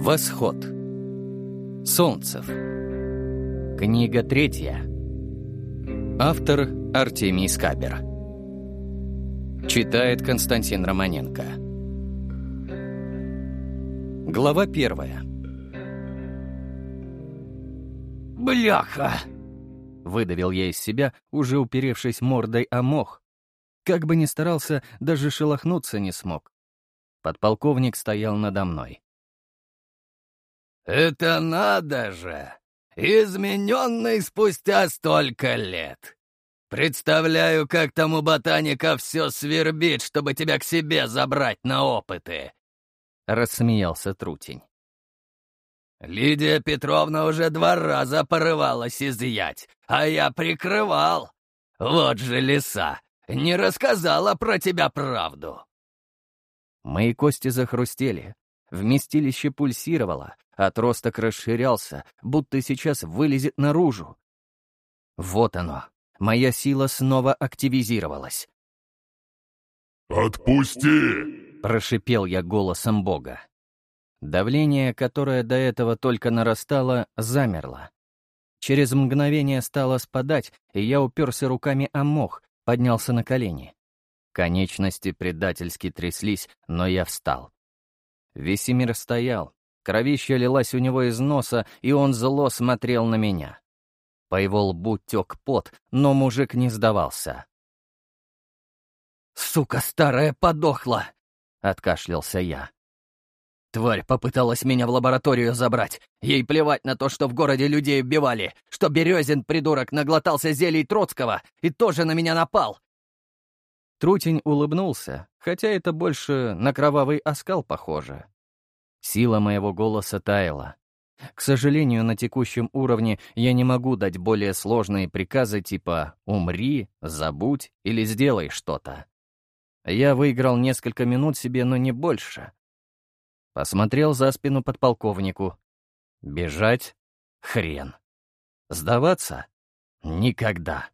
Восход. Солнцев. Книга третья. Автор Артемий Скабер. Читает Константин Романенко. Глава первая. «Бляха!» — выдавил я из себя, уже уперевшись мордой о мох. Как бы ни старался, даже шелохнуться не смог. Подполковник стоял надо мной. «Это надо же! Измененный спустя столько лет! Представляю, как тому ботаника все свербит, чтобы тебя к себе забрать на опыты!» — рассмеялся Трутень. «Лидия Петровна уже два раза порывалась изъять, а я прикрывал. Вот же лиса, не рассказала про тебя правду». Мои кости захрустели, вместилище пульсировало, отросток расширялся, будто сейчас вылезет наружу. Вот оно, моя сила снова активизировалась. «Отпусти!» — прошипел я голосом Бога. Давление, которое до этого только нарастало, замерло. Через мгновение стало спадать, и я уперся руками о мох, поднялся на колени. Конечности предательски тряслись, но я встал. Весемир стоял, кровища лилась у него из носа, и он зло смотрел на меня. По его лбу тек пот, но мужик не сдавался. «Сука старая подохла!» — откашлялся я. Тварь попыталась меня в лабораторию забрать. Ей плевать на то, что в городе людей убивали, что Березин, придурок, наглотался зелий Троцкого и тоже на меня напал. Трутень улыбнулся, хотя это больше на кровавый оскал похоже. Сила моего голоса таяла. К сожалению, на текущем уровне я не могу дать более сложные приказы типа «умри», «забудь» или «сделай что-то». Я выиграл несколько минут себе, но не больше. Посмотрел за спину подполковнику. Бежать? Хрен. Сдаваться? Никогда.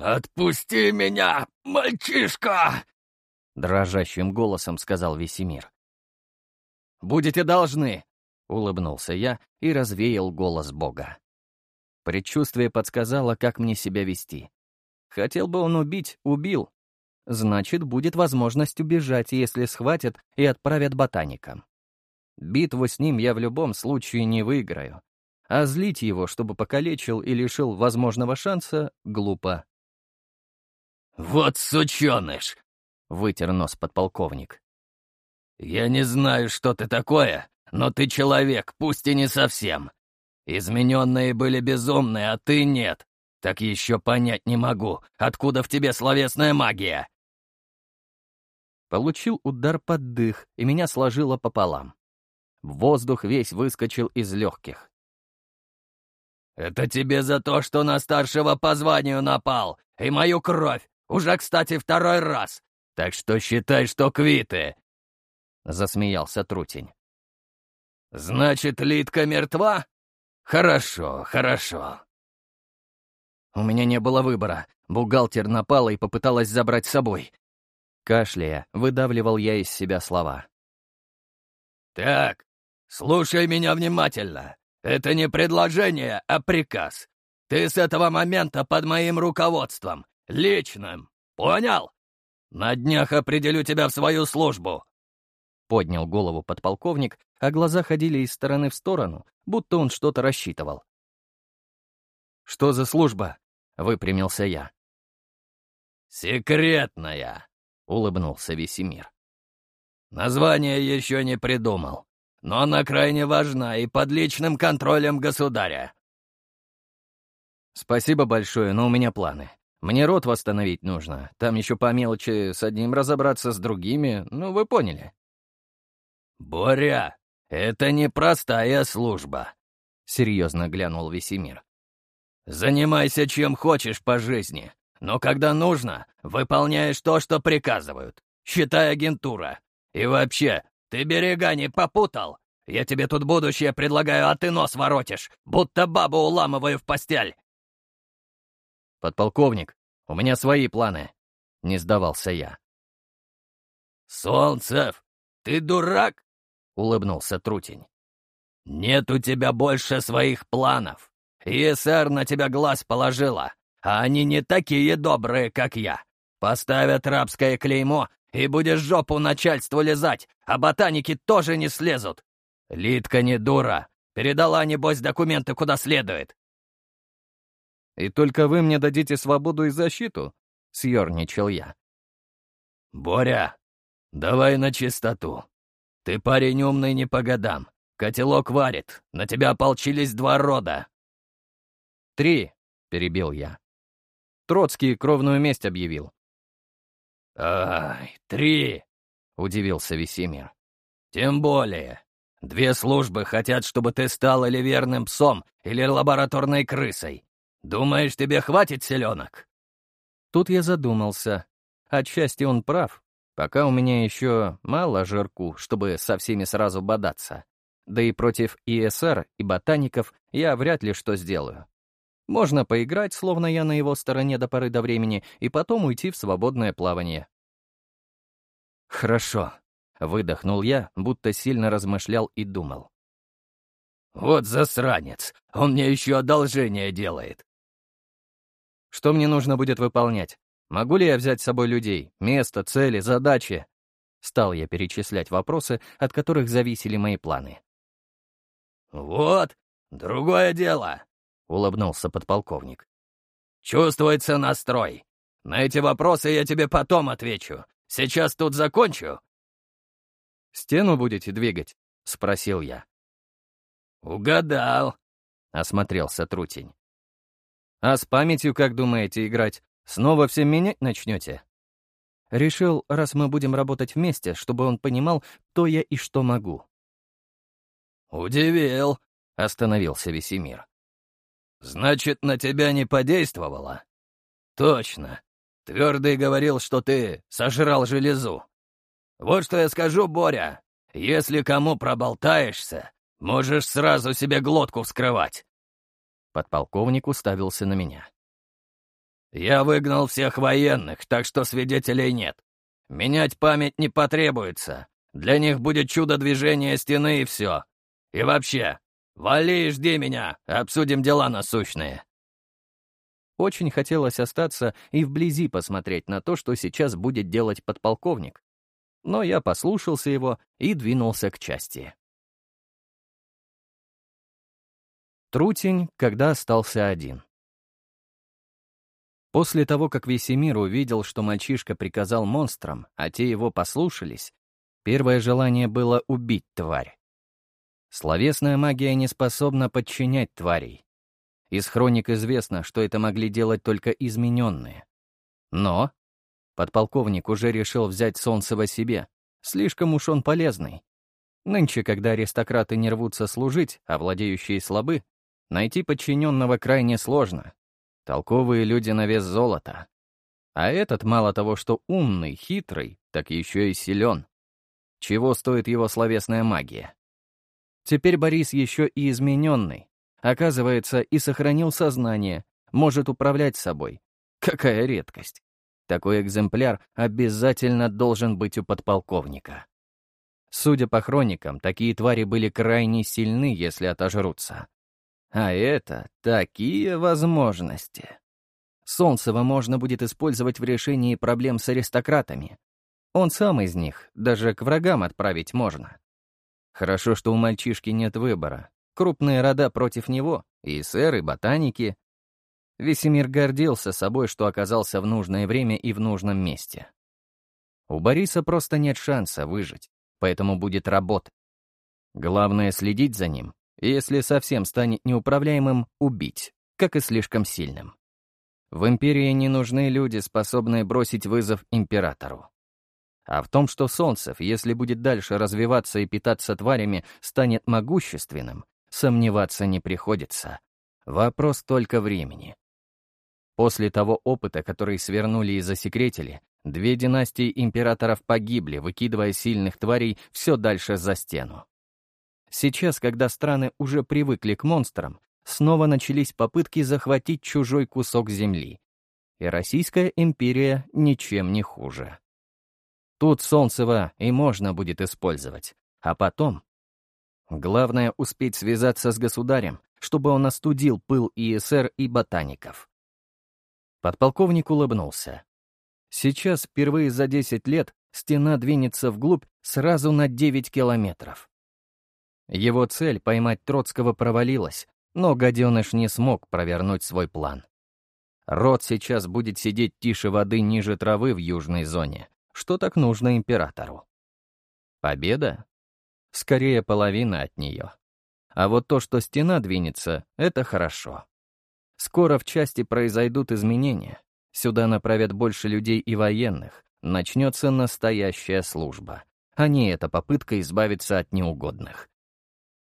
«Отпусти меня, мальчишка!» Дрожащим голосом сказал Весемир. «Будете должны!» — улыбнулся я и развеял голос Бога. Предчувствие подсказало, как мне себя вести. Хотел бы он убить — убил. Значит, будет возможность убежать, если схватят и отправят ботаникам. Битву с ним я в любом случае не выиграю. А злить его, чтобы покалечил и лишил возможного шанса, глупо. «Вот сученыш!» — вытер нос подполковник. «Я не знаю, что ты такое, но ты человек, пусть и не совсем. Измененные были безумные, а ты нет. Так еще понять не могу, откуда в тебе словесная магия?» Получил удар под дых, и меня сложило пополам. Воздух весь выскочил из легких. «Это тебе за то, что на старшего по званию напал, и мою кровь, уже, кстати, второй раз. Так что считай, что квиты!» Засмеялся Трутень. «Значит, Литка мертва? Хорошо, хорошо». У меня не было выбора. Бухгалтер напала и попыталась забрать с собой. Кашляя, выдавливал я из себя слова. «Так, слушай меня внимательно. Это не предложение, а приказ. Ты с этого момента под моим руководством. Личным. Понял? На днях определю тебя в свою службу. Поднял голову подполковник, а глаза ходили из стороны в сторону, будто он что-то рассчитывал. «Что за служба?» — выпрямился я. «Секретная», — улыбнулся Весемир. «Название еще не придумал, но она крайне важна и под личным контролем государя». «Спасибо большое, но у меня планы. Мне рот восстановить нужно. Там еще по мелочи с одним разобраться, с другими. Ну, вы поняли. «Боря, это непростая служба», — серьезно глянул Весемир. «Занимайся чем хочешь по жизни, но когда нужно, выполняешь то, что приказывают. Считай агентура. И вообще, ты берега не попутал? Я тебе тут будущее предлагаю, а ты нос воротишь, будто бабу уламываю в постель. «Подполковник, у меня свои планы», — не сдавался я. «Солнцев, ты дурак?» — улыбнулся Трутень. «Нет у тебя больше своих планов. ИСР на тебя глаз положила, а они не такие добрые, как я. Поставят рабское клеймо, и будешь жопу начальству лизать, а ботаники тоже не слезут. Литка не дура, передала, небось, документы куда следует». «И только вы мне дадите свободу и защиту?» — съерничал я. «Боря, давай на чистоту. Ты парень умный не по годам. Котелок варит, на тебя ополчились два рода». «Три», — перебил я. Троцкий кровную месть объявил. «Ай, три!» — удивился Весемир. «Тем более. Две службы хотят, чтобы ты стал или верным псом, или лабораторной крысой. Думаешь, тебе хватит селенок?» Тут я задумался. Отчасти он прав. Пока у меня еще мало жирку, чтобы со всеми сразу бодаться. Да и против ИСР и ботаников я вряд ли что сделаю. Можно поиграть, словно я на его стороне до поры до времени, и потом уйти в свободное плавание. «Хорошо», — выдохнул я, будто сильно размышлял и думал. «Вот засранец! Он мне еще одолжение делает!» «Что мне нужно будет выполнять? Могу ли я взять с собой людей, место, цели, задачи?» Стал я перечислять вопросы, от которых зависели мои планы. «Вот, другое дело», — улыбнулся подполковник. «Чувствуется настрой. На эти вопросы я тебе потом отвечу. Сейчас тут закончу». «Стену будете двигать?» — спросил я. «Угадал», — осмотрелся Трутень. «А с памятью, как думаете, играть? Снова все менять начнете?» Решил, раз мы будем работать вместе, чтобы он понимал, кто я и что могу. «Удивил», — остановился Весемир. «Значит, на тебя не подействовало?» «Точно. Твердый говорил, что ты сожрал железу. Вот что я скажу, Боря. Если кому проболтаешься, можешь сразу себе глотку вскрывать». Подполковник уставился на меня. «Я выгнал всех военных, так что свидетелей нет. Менять память не потребуется. Для них будет чудо движения стены и все. И вообще, вали и жди меня, обсудим дела насущные». Очень хотелось остаться и вблизи посмотреть на то, что сейчас будет делать подполковник. Но я послушался его и двинулся к части. Трутень, когда остался один. После того, как Весемир увидел, что мальчишка приказал монстрам, а те его послушались, первое желание было убить тварь. Словесная магия не способна подчинять тварей, из хроник известно, что это могли делать только измененные. Но подполковник уже решил взять Солнцева себе. Слишком уж он полезный. Нынче, когда аристократы не рвутся служить, а владеющие слабы, найти подчиненного крайне сложно. Толковые люди на вес золота. А этот мало того, что умный, хитрый, так еще и силен. Чего стоит его словесная магия? Теперь Борис еще и измененный, Оказывается, и сохранил сознание, может управлять собой. Какая редкость. Такой экземпляр обязательно должен быть у подполковника. Судя по хроникам, такие твари были крайне сильны, если отожрутся. А это такие возможности. Солнцева можно будет использовать в решении проблем с аристократами. Он сам из них, даже к врагам отправить можно. Хорошо, что у мальчишки нет выбора. Крупные рода против него, и сэры, ботаники. Весемир гордился собой, что оказался в нужное время и в нужном месте. У Бориса просто нет шанса выжить, поэтому будет работа. Главное — следить за ним, если совсем станет неуправляемым, убить, как и слишком сильным. В Империи не нужны люди, способные бросить вызов Императору. А в том, что Солнцев, если будет дальше развиваться и питаться тварями, станет могущественным, Сомневаться не приходится. Вопрос только времени. После того опыта, который свернули и засекретили, две династии императоров погибли, выкидывая сильных тварей все дальше за стену. Сейчас, когда страны уже привыкли к монстрам, снова начались попытки захватить чужой кусок земли. И Российская империя ничем не хуже. Тут Солнцева и можно будет использовать. А потом Главное — успеть связаться с государем, чтобы он остудил пыл ИСР и ботаников. Подполковник улыбнулся. Сейчас, впервые за 10 лет, стена двинется вглубь сразу на 9 километров. Его цель — поймать Троцкого провалилась, но гаденыш не смог провернуть свой план. Рот сейчас будет сидеть тише воды ниже травы в южной зоне, что так нужно императору. Победа? Скорее, половина от нее. А вот то, что стена двинется, это хорошо. Скоро в части произойдут изменения. Сюда направят больше людей и военных. Начнется настоящая служба, а не эта попытка избавиться от неугодных.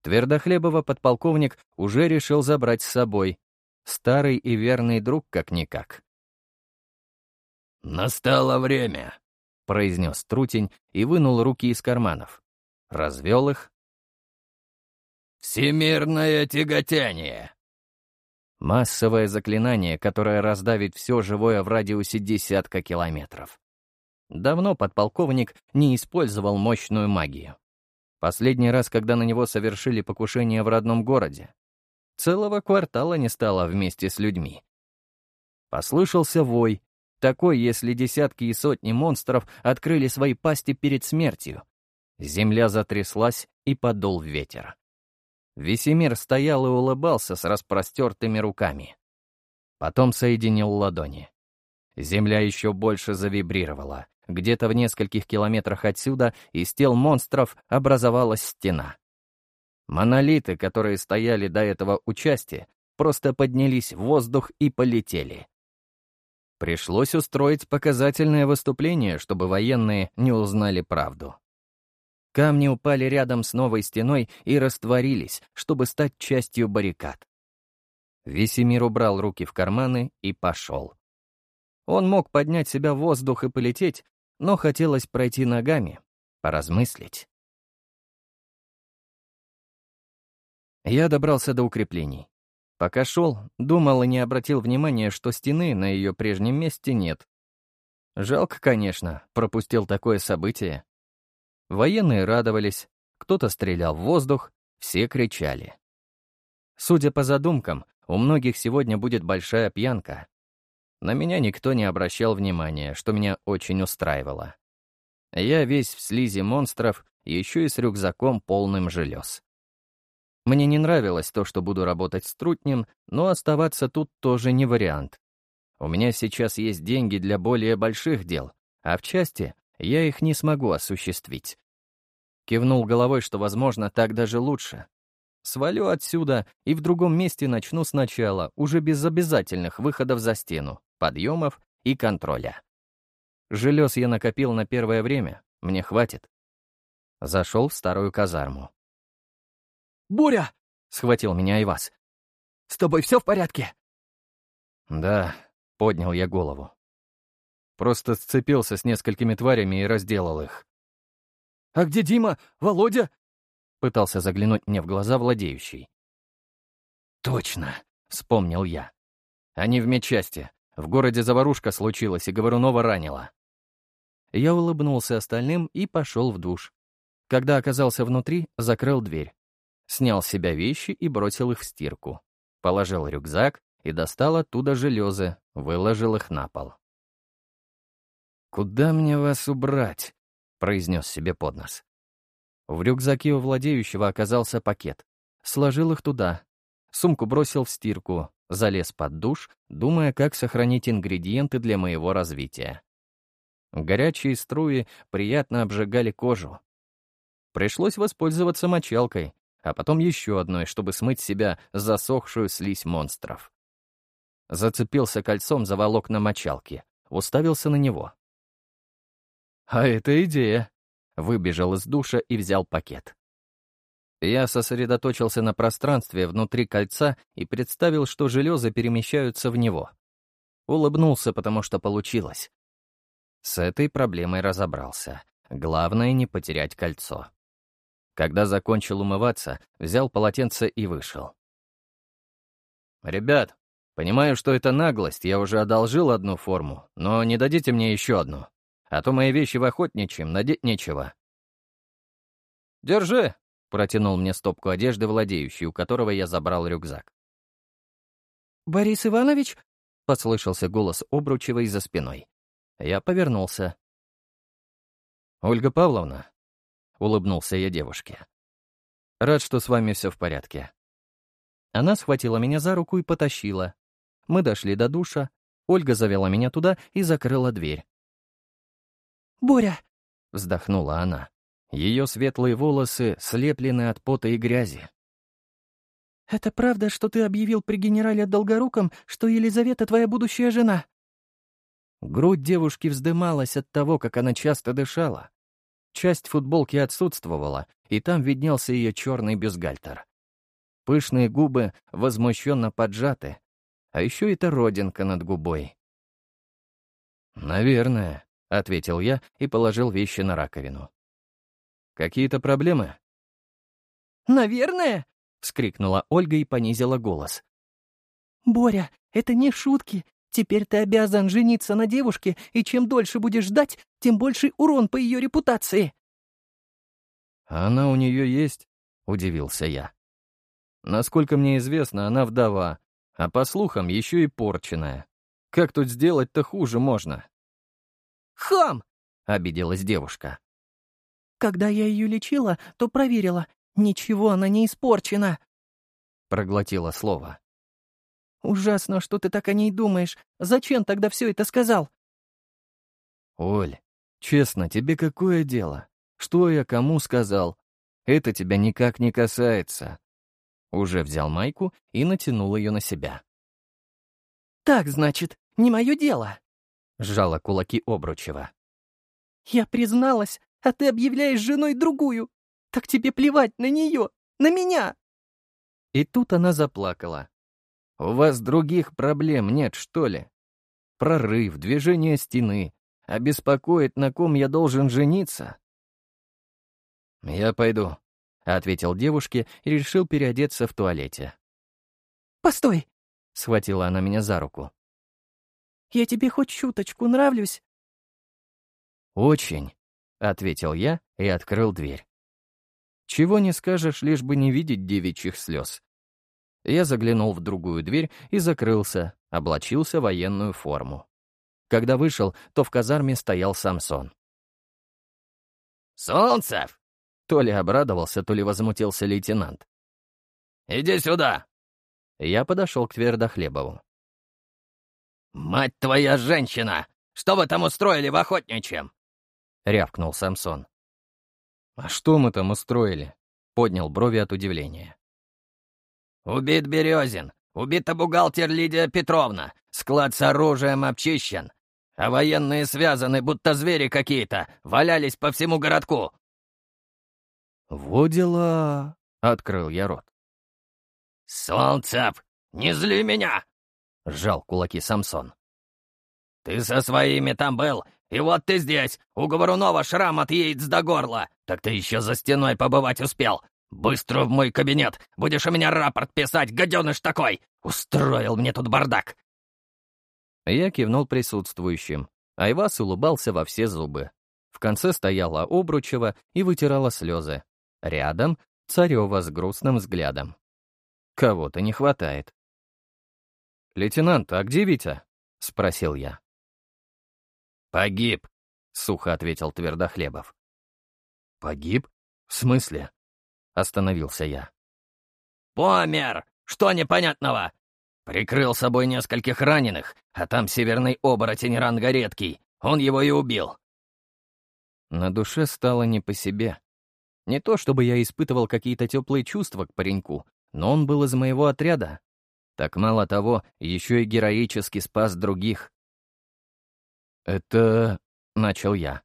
Твердохлебова подполковник уже решил забрать с собой. Старый и верный друг как-никак. «Настало время», — произнес Трутень и вынул руки из карманов развел их. «Всемирное тяготение!» Массовое заклинание, которое раздавит все живое в радиусе десятка километров. Давно подполковник не использовал мощную магию. Последний раз, когда на него совершили покушение в родном городе. Целого квартала не стало вместе с людьми. Послышался вой, такой, если десятки и сотни монстров открыли свои пасти перед смертью, Земля затряслась и подул ветер. Весемир стоял и улыбался с распростертыми руками. Потом соединил ладони. Земля еще больше завибрировала. Где-то в нескольких километрах отсюда из тел монстров образовалась стена. Монолиты, которые стояли до этого участия, просто поднялись в воздух и полетели. Пришлось устроить показательное выступление, чтобы военные не узнали правду. Камни упали рядом с новой стеной и растворились, чтобы стать частью баррикад. Весемир убрал руки в карманы и пошел. Он мог поднять себя в воздух и полететь, но хотелось пройти ногами, поразмыслить. Я добрался до укреплений. Пока шел, думал и не обратил внимания, что стены на ее прежнем месте нет. Жалко, конечно, пропустил такое событие. Военные радовались, кто-то стрелял в воздух, все кричали. Судя по задумкам, у многих сегодня будет большая пьянка. На меня никто не обращал внимания, что меня очень устраивало. Я весь в слизи монстров, еще и с рюкзаком полным желез. Мне не нравилось то, что буду работать с трутнем, но оставаться тут тоже не вариант. У меня сейчас есть деньги для более больших дел, а в части я их не смогу осуществить. Кивнул головой, что, возможно, так даже лучше. Свалю отсюда и в другом месте начну сначала, уже без обязательных выходов за стену, подъемов и контроля. Желез я накопил на первое время, мне хватит. Зашел в старую казарму. «Буря!» — схватил меня Ивас. «С тобой все в порядке?» «Да», — поднял я голову. Просто сцепился с несколькими тварями и разделал их. «А где Дима? Володя?» — пытался заглянуть мне в глаза владеющий. «Точно!» — вспомнил я. «Они в медчасти. В городе заварушка случилась, и Говорунова ранила». Я улыбнулся остальным и пошел в душ. Когда оказался внутри, закрыл дверь. Снял с себя вещи и бросил их в стирку. Положил рюкзак и достал оттуда железы, выложил их на пол. «Куда мне вас убрать?» — произнес себе под нос. В рюкзаке у владеющего оказался пакет. Сложил их туда. Сумку бросил в стирку, залез под душ, думая, как сохранить ингредиенты для моего развития. Горячие струи приятно обжигали кожу. Пришлось воспользоваться мочалкой, а потом еще одной, чтобы смыть себя засохшую слизь монстров. Зацепился кольцом за волокна мочалки, уставился на него. А это идея. Выбежал из душа и взял пакет. Я сосредоточился на пространстве внутри кольца и представил, что железы перемещаются в него. Улыбнулся, потому что получилось. С этой проблемой разобрался. Главное — не потерять кольцо. Когда закончил умываться, взял полотенце и вышел. «Ребят, понимаю, что это наглость, я уже одолжил одну форму, но не дадите мне еще одну?» а то мои вещи в охотничьем надеть нечего». «Держи!» Протянул мне стопку одежды, владеющий, у которого я забрал рюкзак. «Борис Иванович?» — послышался голос Обручевой за спиной. Я повернулся. «Ольга Павловна?» — улыбнулся я девушке. «Рад, что с вами все в порядке». Она схватила меня за руку и потащила. Мы дошли до душа. Ольга завела меня туда и закрыла дверь. «Боря!» — вздохнула она. Ее светлые волосы слеплены от пота и грязи. «Это правда, что ты объявил при генерале Долгоруком, что Елизавета твоя будущая жена?» Грудь девушки вздымалась от того, как она часто дышала. Часть футболки отсутствовала, и там виднелся ее черный бюстгальтер. Пышные губы возмущенно поджаты, а еще эта родинка над губой. «Наверное», — ответил я и положил вещи на раковину. «Какие-то проблемы?» «Наверное?» — вскрикнула Ольга и понизила голос. «Боря, это не шутки. Теперь ты обязан жениться на девушке, и чем дольше будешь ждать, тем больше урон по ее репутации». «Она у нее есть?» — удивился я. «Насколько мне известно, она вдова, а по слухам еще и порченная. Как тут сделать-то хуже можно?» «Хам!» — обиделась девушка. Когда я ее лечила, то проверила. Ничего, она не испорчена. Проглотила слово. Ужасно, что ты так о ней думаешь. Зачем тогда все это сказал? Оль, честно, тебе какое дело? Что я кому сказал? Это тебя никак не касается. Уже взял майку и натянул ее на себя. Так, значит, не мое дело. Сжала кулаки Обручева. Я призналась, а ты объявляешь женой другую. Так тебе плевать на нее, на меня!» И тут она заплакала. «У вас других проблем нет, что ли? Прорыв, движение стены. Обеспокоит, на ком я должен жениться?» «Я пойду», — ответил девушке и решил переодеться в туалете. «Постой!» — схватила она меня за руку. «Я тебе хоть чуточку нравлюсь?» «Очень», — ответил я и открыл дверь. Чего не скажешь, лишь бы не видеть девичьих слез. Я заглянул в другую дверь и закрылся, облачился в военную форму. Когда вышел, то в казарме стоял Самсон. «Солнцев!» То ли обрадовался, то ли возмутился лейтенант. «Иди сюда!» Я подошел к Твердохлебову. «Мать твоя женщина! Что вы там устроили в охотничьем?» Рявкнул Самсон. «А что мы там устроили?» — поднял брови от удивления. «Убит Березин, убита бухгалтер Лидия Петровна, склад с оружием обчищен, а военные связаны, будто звери какие-то, валялись по всему городку». «Во дела!» — открыл я рот. «Солнцев, не зли меня!» — сжал кулаки Самсон. «Ты со своими там был и вот ты здесь, у Говорунова шрам от яиц до горла. Так ты еще за стеной побывать успел. Быстро в мой кабинет. Будешь у меня рапорт писать, гаденыш такой. Устроил мне тут бардак. Я кивнул присутствующим. Айвас улыбался во все зубы. В конце стояла Обручева и вытирала слезы. Рядом — Царева с грустным взглядом. Кого-то не хватает. «Лейтенант, а где Витя?» — спросил я. «Погиб», — сухо ответил Твердохлебов. «Погиб? В смысле?» — остановился я. «Помер! Что непонятного? Прикрыл собой нескольких раненых, а там северный оборотень ранга редкий. Он его и убил». На душе стало не по себе. Не то чтобы я испытывал какие-то теплые чувства к пареньку, но он был из моего отряда. Так мало того, еще и героически спас других. «Это...» — начал я.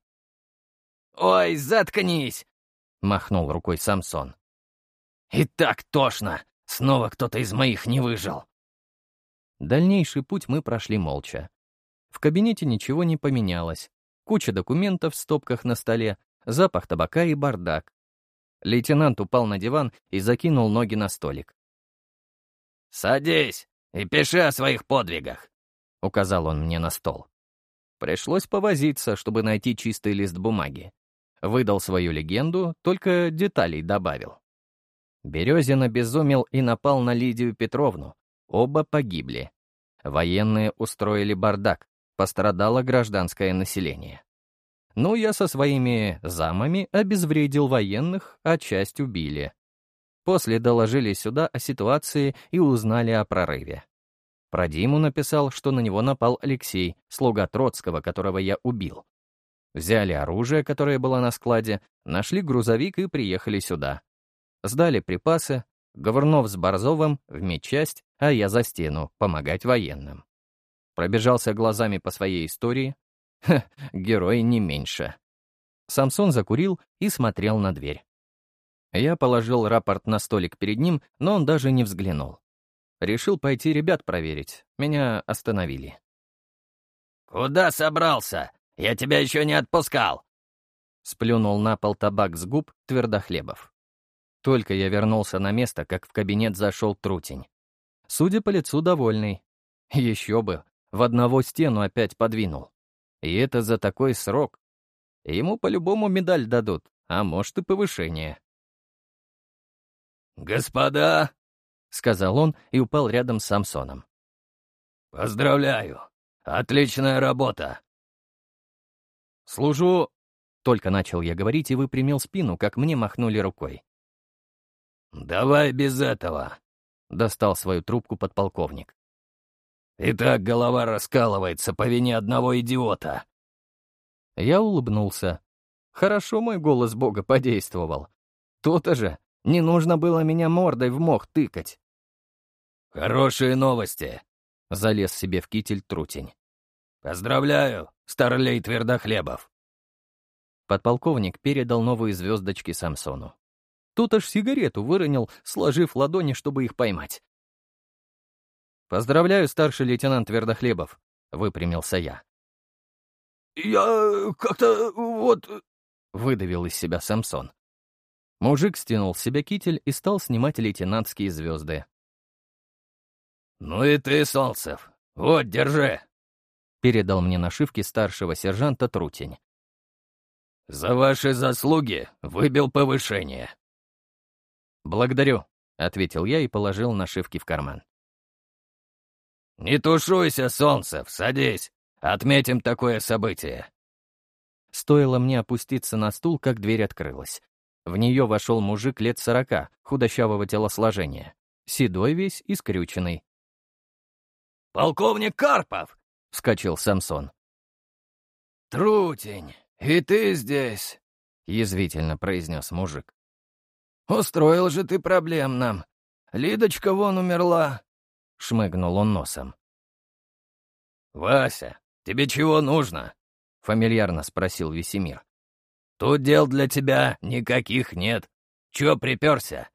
«Ой, заткнись!» — махнул рукой Самсон. «И так тошно! Снова кто-то из моих не выжил!» Дальнейший путь мы прошли молча. В кабинете ничего не поменялось. Куча документов в стопках на столе, запах табака и бардак. Лейтенант упал на диван и закинул ноги на столик. «Садись и пиши о своих подвигах», — указал он мне на стол. Пришлось повозиться, чтобы найти чистый лист бумаги. Выдал свою легенду, только деталей добавил. Березин обезумел и напал на Лидию Петровну. Оба погибли. Военные устроили бардак, пострадало гражданское население. Ну, я со своими замами обезвредил военных, а часть убили. После доложили сюда о ситуации и узнали о прорыве. Про Диму написал, что на него напал Алексей, слуга Троцкого, которого я убил. Взяли оружие, которое было на складе, нашли грузовик и приехали сюда. Сдали припасы, Говорнов с Борзовым в медчасть, а я за стену, помогать военным. Пробежался глазами по своей истории. Ха, герой не меньше. Самсон закурил и смотрел на дверь. Я положил рапорт на столик перед ним, но он даже не взглянул. Решил пойти ребят проверить. Меня остановили. «Куда собрался? Я тебя еще не отпускал!» Сплюнул на пол табак с губ Твердохлебов. Только я вернулся на место, как в кабинет зашел Трутень. Судя по лицу, довольный. Еще бы, в одного стену опять подвинул. И это за такой срок. Ему по-любому медаль дадут, а может и повышение. «Господа!» — сказал он и упал рядом с Самсоном. «Поздравляю! Отличная работа!» «Служу...» — только начал я говорить и выпрямил спину, как мне махнули рукой. «Давай без этого!» — достал свою трубку подполковник. «И так голова раскалывается по вине одного идиота!» Я улыбнулся. Хорошо мой голос Бога подействовал. То-то же, не нужно было меня мордой в мох тыкать. «Хорошие новости!» — залез себе в китель трутень. «Поздравляю, старлей Твердохлебов!» Подполковник передал новые звездочки Самсону. Тут аж сигарету выронил, сложив ладони, чтобы их поймать. «Поздравляю, старший лейтенант Твердохлебов», — выпрямился я. «Я как-то вот...» — выдавил из себя Самсон. Мужик стянул с себя китель и стал снимать лейтенантские звезды. «Ну и ты, Солнцев, вот, держи!» Передал мне нашивки старшего сержанта Трутень. «За ваши заслуги выбил повышение». «Благодарю», — ответил я и положил нашивки в карман. «Не тушуйся, Солнцев, садись. Отметим такое событие». Стоило мне опуститься на стул, как дверь открылась. В нее вошел мужик лет сорока, худощавого телосложения. Седой весь и скрюченный. «Полковник Карпов!» — вскочил Самсон. «Трутень, и ты здесь?» — язвительно произнес мужик. «Устроил же ты проблем нам. Лидочка вон умерла!» — шмыгнул он носом. «Вася, тебе чего нужно?» — фамильярно спросил Весемир. Тут дел для тебя никаких нет. Чё приперся?»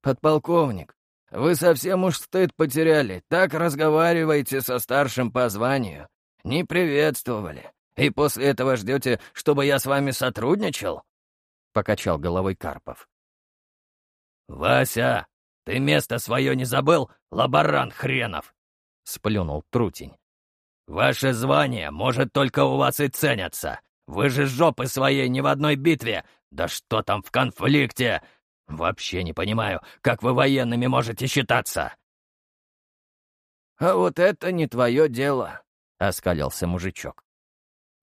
«Подполковник, вы совсем уж стыд потеряли. Так разговариваете со старшим по званию. Не приветствовали. И после этого ждете, чтобы я с вами сотрудничал?» — покачал головой Карпов. «Вася, ты место свое не забыл, лаборант хренов!» — сплюнул Трутень. «Ваше звание, может, только у вас и ценятся, вы же жопы своей ни в одной битве! Да что там в конфликте? Вообще не понимаю, как вы военными можете считаться!» «А вот это не твое дело», — оскалился мужичок.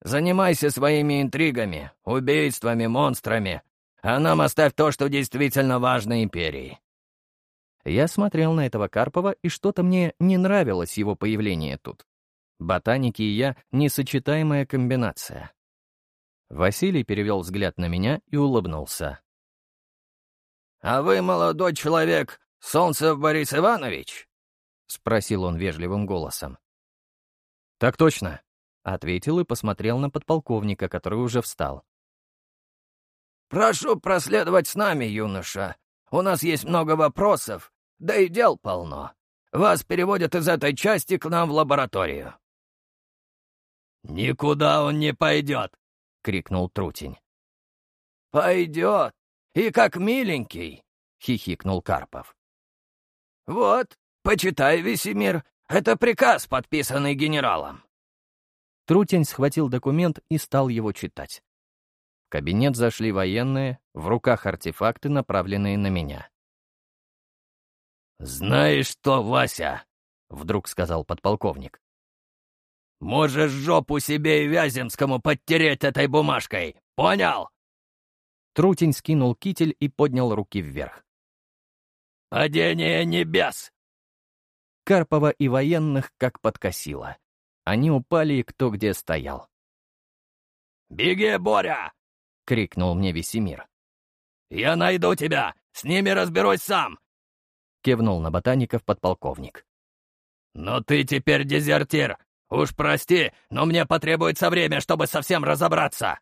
«Занимайся своими интригами, убийствами, монстрами, а нам оставь то, что действительно важно империи». Я смотрел на этого Карпова, и что-то мне не нравилось его появление тут. Ботаники и я — несочетаемая комбинация. Василий перевел взгляд на меня и улыбнулся. «А вы, молодой человек, Солнцев Борис Иванович?» — спросил он вежливым голосом. «Так точно», — ответил и посмотрел на подполковника, который уже встал. «Прошу проследовать с нами, юноша. У нас есть много вопросов, да и дел полно. Вас переводят из этой части к нам в лабораторию». «Никуда он не пойдет», — крикнул Трутень. «Пойдет! И как миленький!» — хихикнул Карпов. «Вот, почитай, Весемир, это приказ, подписанный генералом». Трутень схватил документ и стал его читать. кабинет зашли военные, в руках артефакты, направленные на меня. «Знаешь что, Вася?» — вдруг сказал подполковник. «Можешь жопу себе и Вяземскому подтереть этой бумажкой, понял?» Трутень скинул китель и поднял руки вверх. «Падение небес!» Карпова и военных как подкосило. Они упали, кто где стоял. «Беги, Боря!» — крикнул мне Весемир. «Я найду тебя! С ними разберусь сам!» — кивнул на ботаников подполковник. «Но ты теперь дезертир! Уж прости, но мне потребуется время, чтобы совсем разобраться!»